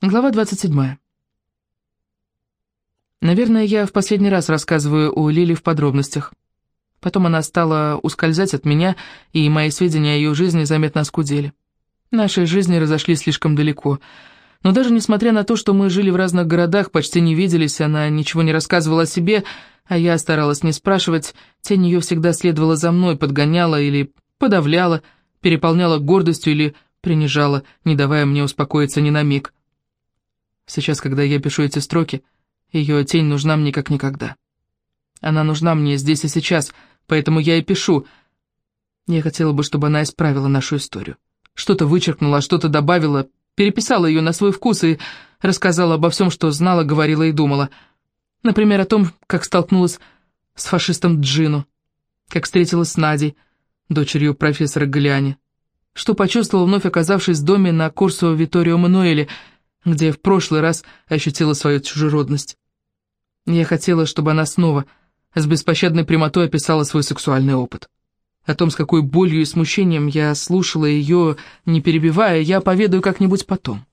Глава 27. Наверное, я в последний раз рассказываю о Лиле в подробностях. Потом она стала ускользать от меня, и мои сведения о ее жизни заметно оскудели. Наши жизни разошлись слишком далеко. Но даже несмотря на то, что мы жили в разных городах, почти не виделись, она ничего не рассказывала о себе, а я старалась не спрашивать, тень ее всегда следовала за мной, подгоняла или подавляла, переполняла гордостью или принижала, не давая мне успокоиться ни на миг. Сейчас, когда я пишу эти строки, ее тень нужна мне как никогда. Она нужна мне здесь и сейчас, поэтому я и пишу. Я хотела бы, чтобы она исправила нашу историю. Что-то вычеркнула, что-то добавила, переписала ее на свой вкус и рассказала обо всем, что знала, говорила и думала. Например, о том, как столкнулась с фашистом Джину, как встретилась с Надей, дочерью профессора Галиани, что почувствовала, вновь оказавшись в доме на курсу Виторио Мануэле, где в прошлый раз ощутила свою чужеродность. Я хотела, чтобы она снова с беспощадной прямотой описала свой сексуальный опыт. О том, с какой болью и смущением я слушала ее, не перебивая, я поведаю как-нибудь потом.